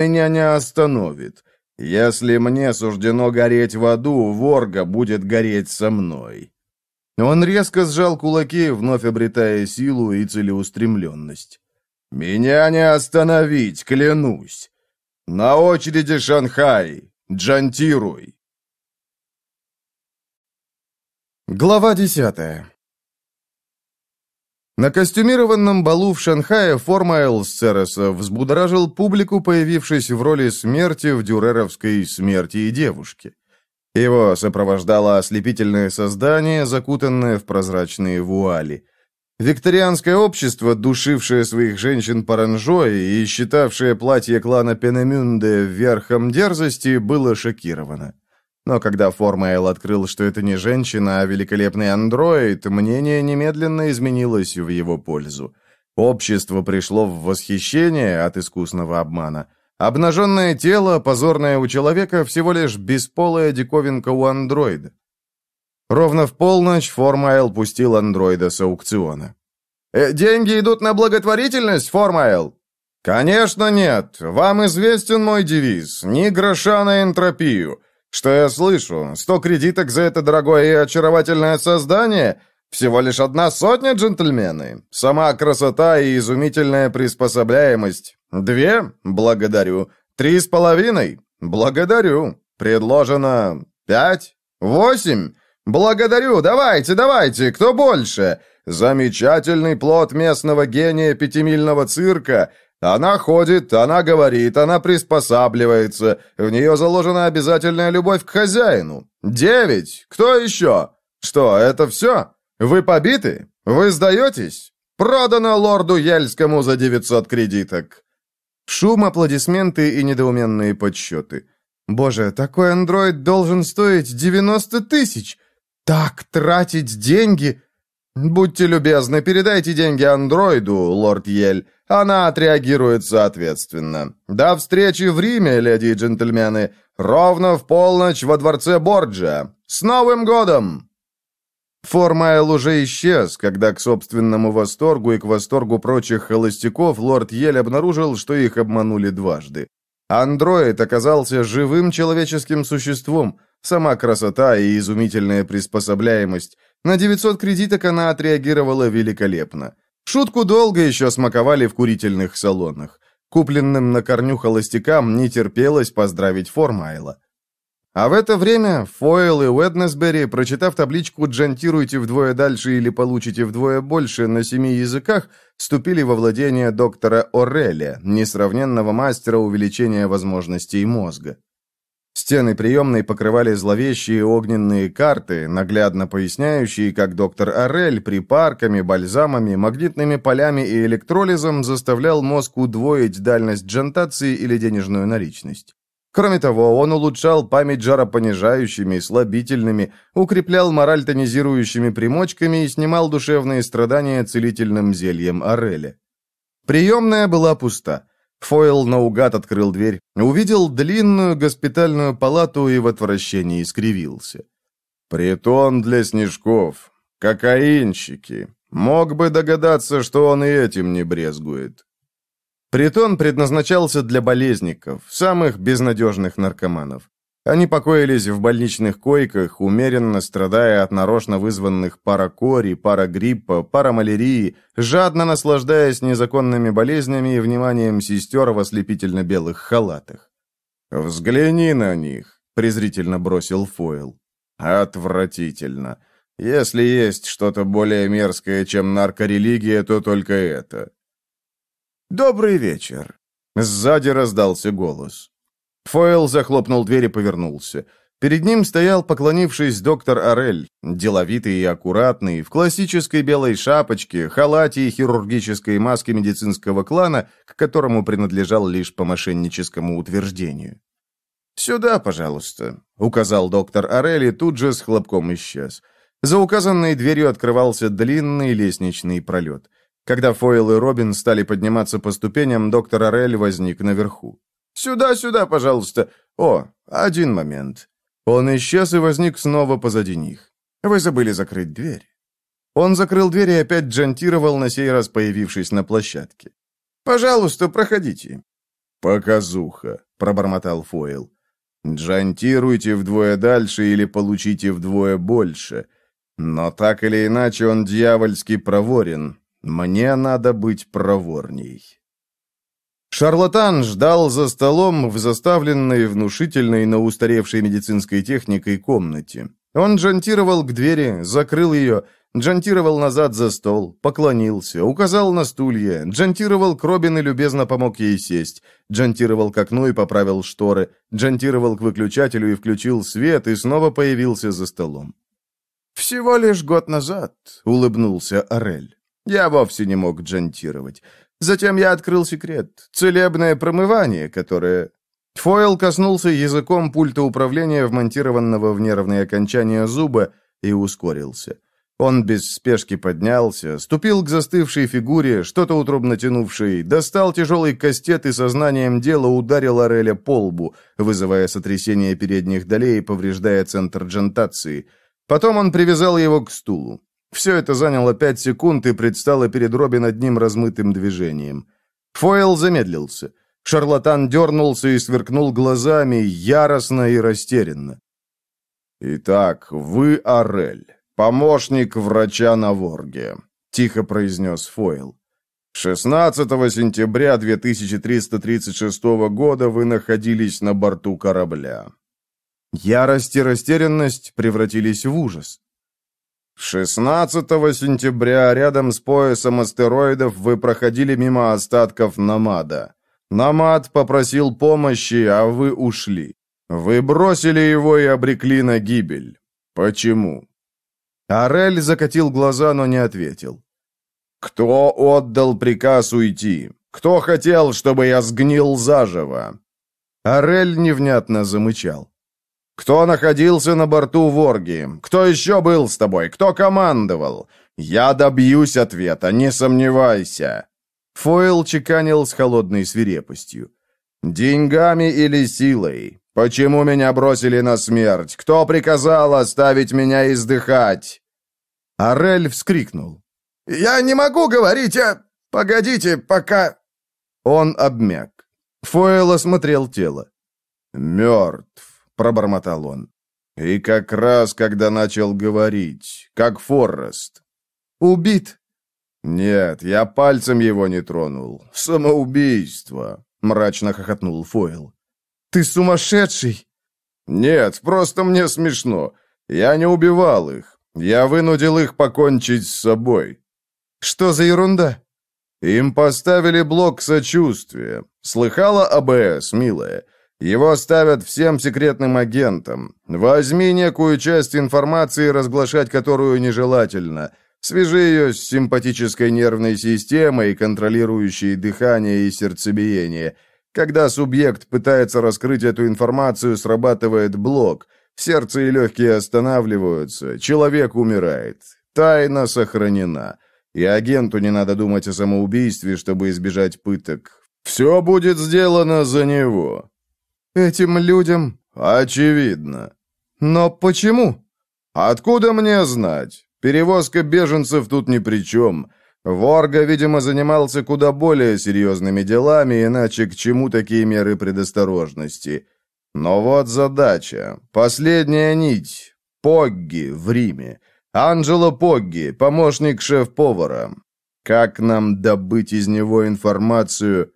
меня не остановит. Если мне суждено гореть в аду, Ворга будет гореть со мной». Он резко сжал кулаки, вновь обретая силу и целеустремленность. «Меня не остановить, клянусь! На очереди Шанхай! Джантируй!» Глава десятая на костюмированном балу в Шанхае Формайл Сцереса взбудоражил публику, появившись в роли смерти в дюреровской «Смерти и девушки». Его сопровождало ослепительное создание, закутанное в прозрачные вуали. Викторианское общество, душившее своих женщин паранжой и считавшее платье клана Пенемюнде верхом дерзости, было шокировано. Но когда Формайл открыл, что это не женщина, а великолепный андроид, мнение немедленно изменилось в его пользу. Общество пришло в восхищение от искусного обмана. Обнаженное тело, позорное у человека, всего лишь бесполая диковинка у андроида. Ровно в полночь Формайл пустил андроида с аукциона. «Э, «Деньги идут на благотворительность, Формайл?» «Конечно нет. Вам известен мой девиз. Ни гроша на энтропию. Что я слышу? Сто кредиток за это дорогое и очаровательное создание? Всего лишь одна сотня, джентльмены? Сама красота и изумительная приспособляемость. Две? Благодарю. Три с половиной? Благодарю. Предложено пять? Восемь? Благодарю. Давайте, давайте. Кто больше? Замечательный плод местного гения пятимильного цирка. Она ходит, она говорит, она приспосабливается. В нее заложена обязательная любовь к хозяину. Девять. Кто еще? Что, это все? Вы побиты? Вы сдаетесь? Продано лорду Ельскому за 900 кредиток. Шум, аплодисменты и недоуменные подсчеты. Боже, такой андроид должен стоить 90 тысяч. Так тратить деньги... «Будьте любезны, передайте деньги андроиду, лорд Ель. Она отреагирует соответственно. До встречи в Риме, леди и джентльмены. Ровно в полночь во дворце Борджа. С Новым годом!» Формайл уже исчез, когда к собственному восторгу и к восторгу прочих холостяков лорд Ель обнаружил, что их обманули дважды. Андроид оказался живым человеческим существом, сама красота и изумительная приспособляемость – на 900 кредиток она отреагировала великолепно. Шутку долго еще смаковали в курительных салонах. Купленным на корню холостякам не терпелось поздравить Формайла. А в это время Фойл и Уэднесбери, прочитав табличку «Джантируйте вдвое дальше или получите вдвое больше» на семи языках, вступили во владение доктора Орреля, несравненного мастера увеличения возможностей мозга. Стены приемной покрывали зловещие огненные карты, наглядно поясняющие, как доктор Орель припарками, бальзамами, магнитными полями и электролизом заставлял мозг удвоить дальность джентации или денежную наличность. Кроме того, он улучшал память жаропонижающими, слабительными, укреплял мораль тонизирующими примочками и снимал душевные страдания целительным зельем Ореля. Приемная была пуста. Фойл наугад открыл дверь, увидел длинную госпитальную палату и в отвращении скривился. «Притон для снежков. Кокаинщики. Мог бы догадаться, что он и этим не брезгует». Притон предназначался для болезников, самых безнадежных наркоманов. Они покоились в больничных койках, умеренно страдая от нарочно вызванных паракори, парагриппа, парамалярии, жадно наслаждаясь незаконными болезнями и вниманием сестер в ослепительно-белых халатах. «Взгляни на них», — презрительно бросил Фойл. «Отвратительно. Если есть что-то более мерзкое, чем наркорелигия, то только это». «Добрый вечер», — сзади раздался голос. Фойл захлопнул дверь и повернулся. Перед ним стоял, поклонившись, доктор Орель, деловитый и аккуратный, в классической белой шапочке, халате и хирургической маске медицинского клана, к которому принадлежал лишь по мошенническому утверждению. «Сюда, пожалуйста», — указал доктор Орель и тут же с хлопком исчез. За указанной дверью открывался длинный лестничный пролет. Когда Фойл и Робин стали подниматься по ступеням, доктор Орель возник наверху. «Сюда, сюда, пожалуйста. О, один момент». Он исчез и возник снова позади них. «Вы забыли закрыть дверь». Он закрыл дверь и опять джантировал, на сей раз появившись на площадке. «Пожалуйста, проходите». «Показуха», — пробормотал Фойл. «Джантируйте вдвое дальше или получите вдвое больше. Но так или иначе он дьявольски проворен. Мне надо быть проворней». Шарлатан ждал за столом в заставленной внушительной, но устаревшей медицинской техникой комнате. Он джантировал к двери, закрыл ее, джантировал назад за стол, поклонился, указал на стулья, джантировал к Робин и любезно помог ей сесть, джантировал к окну и поправил шторы, джантировал к выключателю и включил свет, и снова появился за столом. «Всего лишь год назад», — улыбнулся Орель. «Я вовсе не мог джантировать. Затем я открыл секрет — целебное промывание, которое...» Фойл коснулся языком пульта управления, вмонтированного в нервные окончания зуба, и ускорился. Он без спешки поднялся, ступил к застывшей фигуре, что-то утробно тянувшей, достал тяжелый кастет и сознанием дела ударил Ореля по лбу, вызывая сотрясение передних долей и повреждая центр джентации. Потом он привязал его к стулу. Все это заняло пять секунд и предстало перед Робин одним размытым движением. Фойл замедлился. Шарлатан дернулся и сверкнул глазами, яростно и растерянно. «Итак, вы Орель, помощник врача на Ворге», — тихо произнес Фойл. 16 сентября 2336 года вы находились на борту корабля. Ярость и растерянность превратились в ужас. 16 сентября рядом с поясом астероидов вы проходили мимо остатков Намада. Намад попросил помощи, а вы ушли. Вы бросили его и обрекли на гибель. Почему? Арель закатил глаза, но не ответил. Кто отдал приказ уйти? Кто хотел, чтобы я сгнил заживо? Арель невнятно замычал. Кто находился на борту Ворги? Кто еще был с тобой? Кто командовал? Я добьюсь ответа, не сомневайся!» Фойл чеканил с холодной свирепостью. «Деньгами или силой? Почему меня бросили на смерть? Кто приказал оставить меня издыхать?» Орель вскрикнул. «Я не могу говорить, а... Погодите, пока...» Он обмяк. Фойл осмотрел тело. «Мертв пробормотал он. И как раз, когда начал говорить, как Форрест. «Убит!» «Нет, я пальцем его не тронул. Самоубийство!» — мрачно хохотнул Фойл. «Ты сумасшедший!» «Нет, просто мне смешно. Я не убивал их. Я вынудил их покончить с собой». «Что за ерунда?» «Им поставили блок сочувствия. Слыхала АБС, милая? Его ставят всем секретным агентам. Возьми некую часть информации, разглашать которую нежелательно. Свяжи ее с симпатической нервной системой, контролирующей дыхание и сердцебиение. Когда субъект пытается раскрыть эту информацию, срабатывает блок. Сердце и легкие останавливаются. Человек умирает. Тайна сохранена. И агенту не надо думать о самоубийстве, чтобы избежать пыток. Все будет сделано за него. Этим людям? Очевидно. Но почему? Откуда мне знать? Перевозка беженцев тут ни при чем. Ворга, видимо, занимался куда более серьезными делами, иначе к чему такие меры предосторожности? Но вот задача. Последняя нить. Погги в Риме. Анджело Погги, помощник шеф-повара. Как нам добыть из него информацию?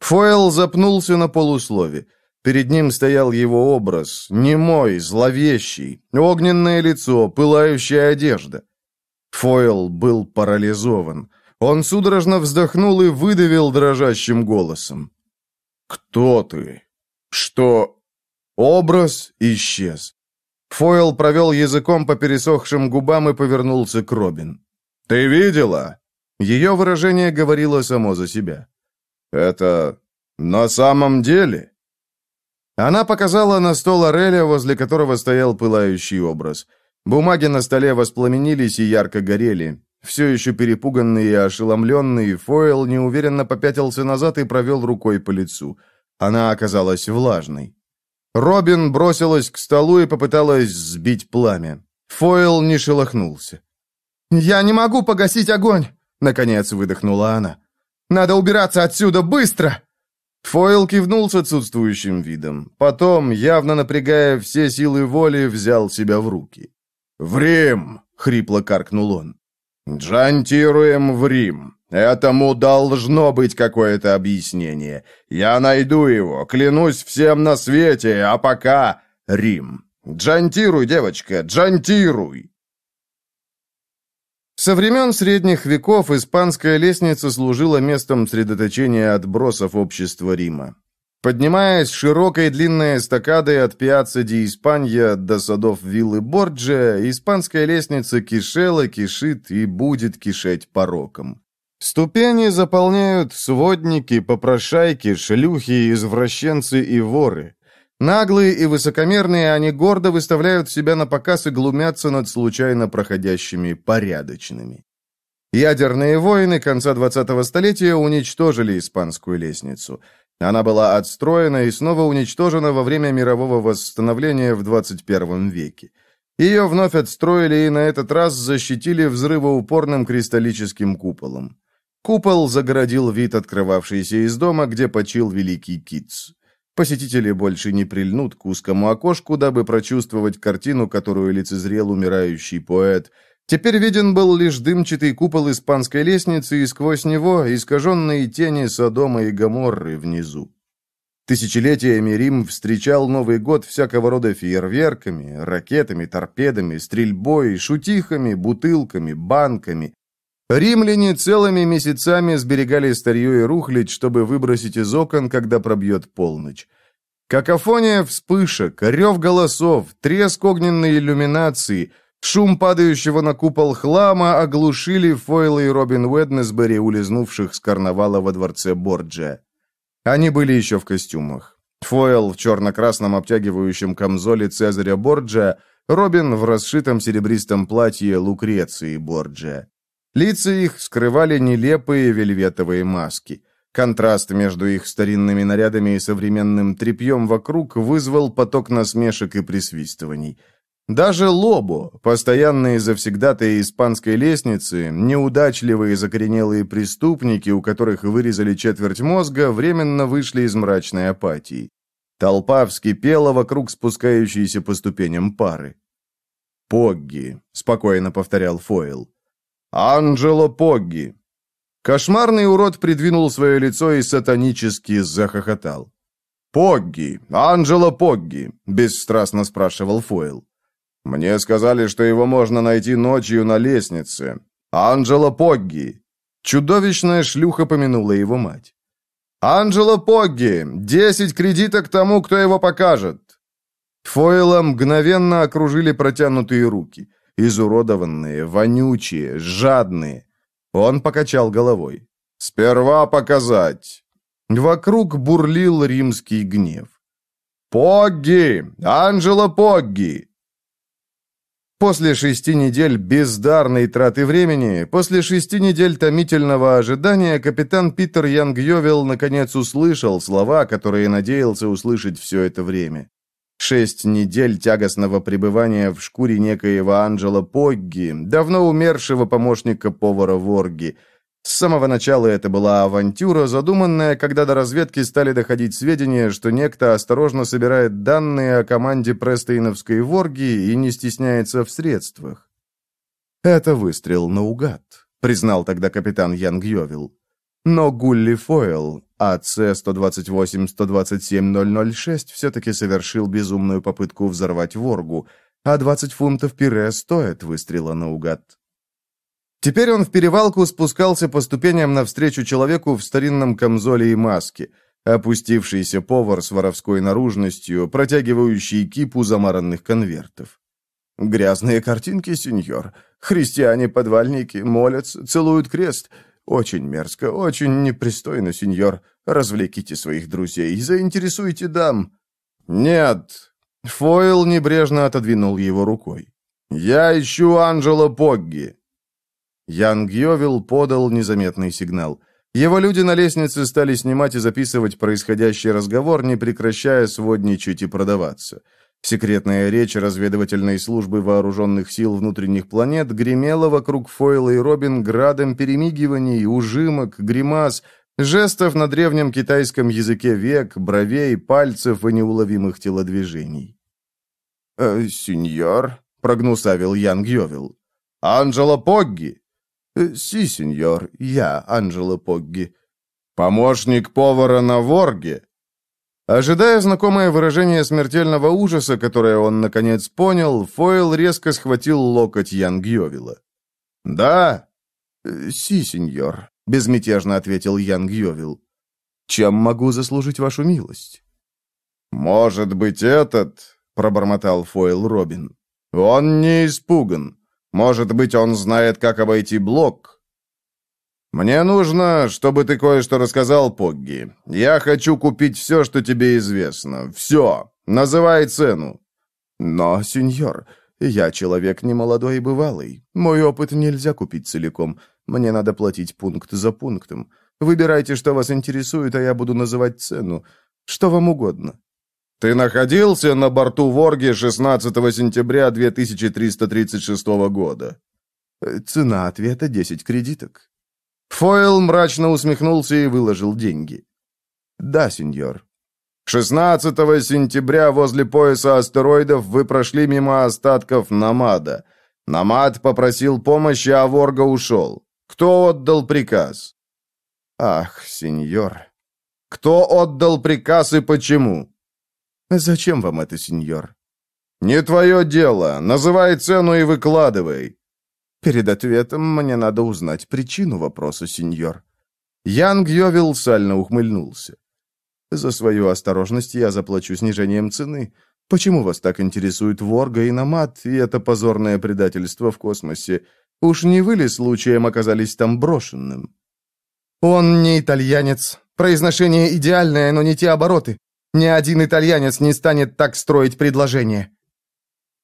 Фойл запнулся на полуслове. Перед ним стоял его образ, немой, зловещий, огненное лицо, пылающая одежда. Фойл был парализован. Он судорожно вздохнул и выдавил дрожащим голосом. «Кто ты? Что?» Образ исчез. Фойл провел языком по пересохшим губам и повернулся к Робин. «Ты видела?» Ее выражение говорило само за себя. «Это на самом деле?» Она показала на стол Ореля, возле которого стоял пылающий образ. Бумаги на столе воспламенились и ярко горели. Все еще перепуганный и ошеломленный, Фойл неуверенно попятился назад и провел рукой по лицу. Она оказалась влажной. Робин бросилась к столу и попыталась сбить пламя. Фойл не шелохнулся. «Я не могу погасить огонь!» — наконец выдохнула она. «Надо убираться отсюда, быстро!» Фойл кивнул с отсутствующим видом. Потом, явно напрягая все силы воли, взял себя в руки. «В Рим!» — хрипло каркнул он. «Джантируем в Рим. Этому должно быть какое-то объяснение. Я найду его, клянусь всем на свете, а пока Рим. Джантируй, девочка, джантируй!» Со времен средних веков испанская лестница служила местом средоточения отбросов общества Рима. Поднимаясь широкой длинной эстакадой от Пиацца ди Испанья до садов виллы Борджиа, испанская лестница кишела, кишит и будет кишеть пороком. Ступени заполняют сводники, попрошайки, шлюхи, извращенцы и воры. Наглые и высокомерные, они гордо выставляют себя на показ и глумятся над случайно проходящими порядочными. Ядерные войны конца 20-го столетия уничтожили испанскую лестницу. Она была отстроена и снова уничтожена во время мирового восстановления в 21 веке. Ее вновь отстроили и на этот раз защитили взрывоупорным кристаллическим куполом. Купол загородил вид, открывавшийся из дома, где почил великий Китс. Посетители больше не прильнут к узкому окошку, дабы прочувствовать картину, которую лицезрел умирающий поэт. Теперь виден был лишь дымчатый купол испанской лестницы, и сквозь него искаженные тени Содома и Гоморры внизу. Тысячелетиями Рим встречал Новый год всякого рода фейерверками, ракетами, торпедами, стрельбой, шутихами, бутылками, банками, Римляне целыми месяцами сберегали старье и рухлядь, чтобы выбросить из окон, когда пробьет полночь. Какофония вспышек, рев голосов, треск огненной иллюминации, шум падающего на купол хлама оглушили Фойла и Робин Уэднесбери, улизнувших с карнавала во дворце Борджа. Они были еще в костюмах. Фойл в черно-красном обтягивающем камзоле Цезаря Борджа, Робин в расшитом серебристом платье Лукреции Борджа. Лица их скрывали нелепые вельветовые маски. Контраст между их старинными нарядами и современным тряпьем вокруг вызвал поток насмешек и присвистываний. Даже Лобо, постоянные завсегдатые испанской лестницы, неудачливые закоренелые преступники, у которых вырезали четверть мозга, временно вышли из мрачной апатии. Толпа вскипела вокруг спускающейся по ступеням пары. «Погги», — спокойно повторял Фойл. «Анджело Погги!» Кошмарный урод придвинул свое лицо и сатанически захохотал. «Погги! Анджело Погги!» — бесстрастно спрашивал Фойл. «Мне сказали, что его можно найти ночью на лестнице. Анджело Погги!» Чудовищная шлюха помянула его мать. «Анджело Погги! Десять кредиток тому, кто его покажет!» Фойла мгновенно окружили протянутые руки изуродованные, вонючие, жадные. Он покачал головой. «Сперва показать!» Вокруг бурлил римский гнев. «Погги! Анджело Погги!» После шести недель бездарной траты времени, после шести недель томительного ожидания, капитан Питер Янгьовел наконец услышал слова, которые надеялся услышать все это время. Шесть недель тягостного пребывания в шкуре некоего Анджела Погги, давно умершего помощника повара Ворги. С самого начала это была авантюра, задуманная, когда до разведки стали доходить сведения, что некто осторожно собирает данные о команде Престейновской Ворги и не стесняется в средствах. «Это выстрел наугад», — признал тогда капитан Янг Йовил. Но Гулли Фойл, АЦ-128-127-006, все-таки совершил безумную попытку взорвать Воргу, а 20 фунтов пире стоит выстрела наугад. Теперь он в перевалку спускался по ступеням навстречу человеку в старинном камзоле и маске, опустившийся повар с воровской наружностью, протягивающий кипу замаранных конвертов. «Грязные картинки, сеньор. Христиане-подвальники молятся, целуют крест. «Очень мерзко, очень непристойно, сеньор. Развлеките своих друзей, заинтересуйте дам». «Нет». Фойл небрежно отодвинул его рукой. «Я ищу Анджело Погги». Ян Гьовил подал незаметный сигнал. Его люди на лестнице стали снимать и записывать происходящий разговор, не прекращая сводничать и продаваться. Секретная речь разведывательной службы вооруженных сил внутренних планет гремела вокруг Фойла и Робин градом перемигиваний, ужимок, гримас, Жестов на древнем китайском языке век, бровей, пальцев и неуловимых телодвижений. «Э, «Сеньор», — прогнусавил Ян Гьовил. «Анджело Погги». «Э, «Си, сеньор, я Анджело Погги». «Помощник повара на Ворге». Ожидая знакомое выражение смертельного ужаса, которое он, наконец, понял, Фойл резко схватил локоть Ян Гьовила. «Да?» «Э, «Си, сеньор», — безмятежно ответил Ян Гьовил. «Чем могу заслужить вашу милость?» «Может быть, этот...» — пробормотал Фойл Робин. «Он не испуган. Может быть, он знает, как обойти блок?» «Мне нужно, чтобы ты кое-что рассказал, Погги. Я хочу купить все, что тебе известно. Все. Называй цену». «Но, сеньор, я человек немолодой и бывалый. Мой опыт нельзя купить целиком. Мне надо платить пункт за пунктом. Выбирайте, что вас интересует, а я буду называть цену. Что вам угодно». «Ты находился на борту Ворги 16 сентября 2336 года?» «Цена ответа 10 кредиток». Фойл мрачно усмехнулся и выложил деньги. «Да, сеньор». 16 сентября возле пояса астероидов вы прошли мимо остатков Намада. Намад попросил помощи, а Ворга ушел. Кто отдал приказ?» «Ах, сеньор». «Кто отдал приказ и почему?» «Зачем вам это, сеньор?» «Не твое дело. Называй цену и выкладывай». Перед ответом мне надо узнать причину вопроса, сеньор. Ян Гьовил сально ухмыльнулся. За свою осторожность я заплачу снижением цены. Почему вас так интересует Ворга и Намат, и это позорное предательство в космосе? Уж не вы ли случаем оказались там брошенным? Он не итальянец. Произношение идеальное, но не те обороты. Ни один итальянец не станет так строить предложение.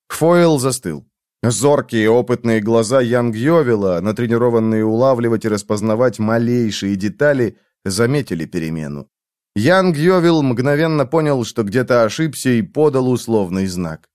Фойл застыл. Зоркие опытные глаза Янг Йовела, натренированные улавливать и распознавать малейшие детали, заметили перемену. Янг Йовел мгновенно понял, что где-то ошибся и подал условный знак.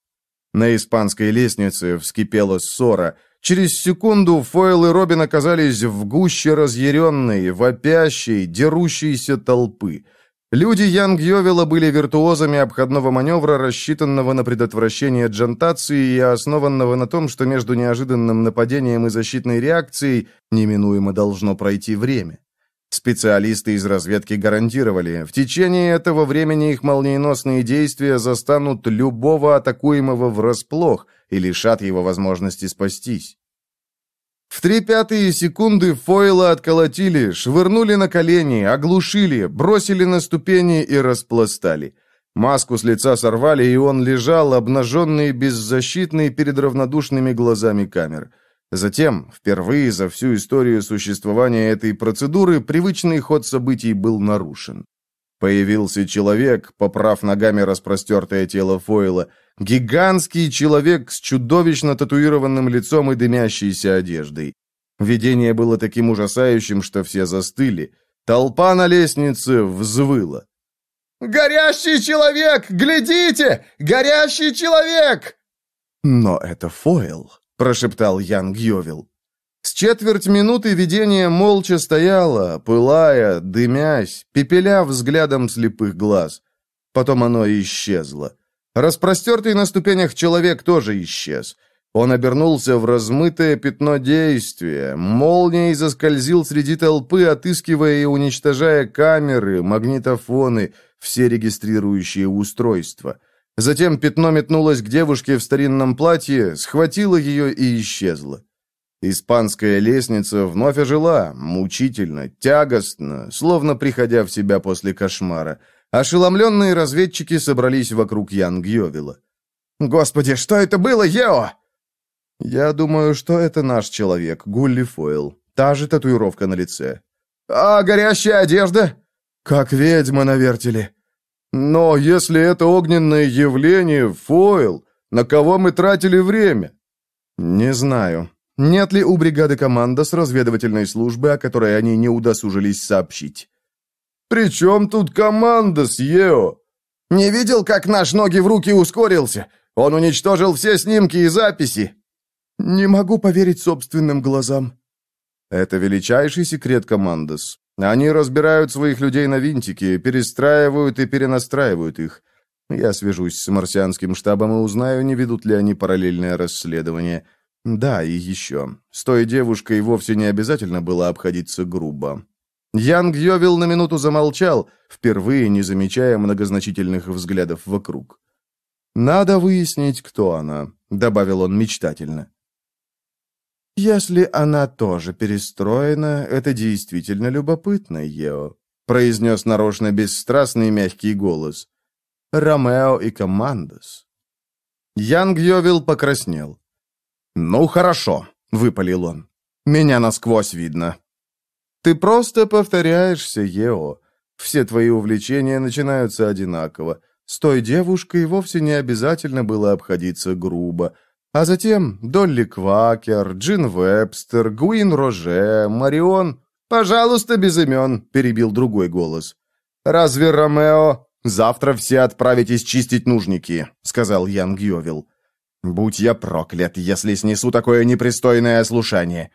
На испанской лестнице вскипела ссора. Через секунду Фойл и Робин оказались в гуще разъяренной, вопящей, дерущейся толпы – Люди Янг Йовела были виртуозами обходного маневра, рассчитанного на предотвращение джантации и основанного на том, что между неожиданным нападением и защитной реакцией неминуемо должно пройти время. Специалисты из разведки гарантировали, в течение этого времени их молниеносные действия застанут любого атакуемого врасплох и лишат его возможности спастись. В три пятые секунды Фойла отколотили, швырнули на колени, оглушили, бросили на ступени и распластали. Маску с лица сорвали, и он лежал, обнаженный беззащитный перед равнодушными глазами камер. Затем, впервые за всю историю существования этой процедуры, привычный ход событий был нарушен. Появился человек, поправ ногами распростертое тело Фойла, Гигантский человек с чудовищно татуированным лицом и дымящейся одеждой. Видение было таким ужасающим, что все застыли. Толпа на лестнице взвыла. «Горящий человек! Глядите! Горящий человек!» «Но это Фойл», — прошептал Ян Гьовил. С четверть минуты видение молча стояло, пылая, дымясь, пепеля взглядом слепых глаз. Потом оно исчезло. Распростертый на ступенях человек тоже исчез. Он обернулся в размытое пятно действия. Молнией заскользил среди толпы, отыскивая и уничтожая камеры, магнитофоны, все регистрирующие устройства. Затем пятно метнулось к девушке в старинном платье, схватило ее и исчезло. Испанская лестница вновь ожила, мучительно, тягостно, словно приходя в себя после кошмара. Ошеломленные разведчики собрались вокруг Ян Гьовила. «Господи, что это было, Ео?» «Я думаю, что это наш человек, Гулли Фойл. Та же татуировка на лице». «А горящая одежда?» «Как ведьма на вертеле». «Но если это огненное явление, Фойл, на кого мы тратили время?» «Не знаю. Нет ли у бригады команда с разведывательной службы, о которой они не удосужились сообщить?» «При чем тут команда с Ео?» «Не видел, как наш ноги в руки ускорился? Он уничтожил все снимки и записи». «Не могу поверить собственным глазам». «Это величайший секрет командос. Они разбирают своих людей на винтики, перестраивают и перенастраивают их. Я свяжусь с марсианским штабом и узнаю, не ведут ли они параллельное расследование. Да, и еще. С той девушкой вовсе не обязательно было обходиться грубо. Янг Йовил на минуту замолчал, впервые не замечая многозначительных взглядов вокруг. «Надо выяснить, кто она», — добавил он мечтательно. «Если она тоже перестроена, это действительно любопытно, Ео», — произнес нарочно бесстрастный мягкий голос. «Ромео и Командос». Янг Йовил покраснел. «Ну, хорошо», — выпалил он. «Меня насквозь видно. Ты просто повторяешься, Ео. Все твои увлечения начинаются одинаково. С той девушкой вовсе не обязательно было обходиться грубо. А затем Долли Квакер, Джин Вебстер, Гуин Роже, Марион... «Пожалуйста, без имен», — перебил другой голос. «Разве Ромео...» «Завтра все отправитесь чистить нужники», — сказал Ян Гьовил. «Будь я проклят, если снесу такое непристойное ослушание.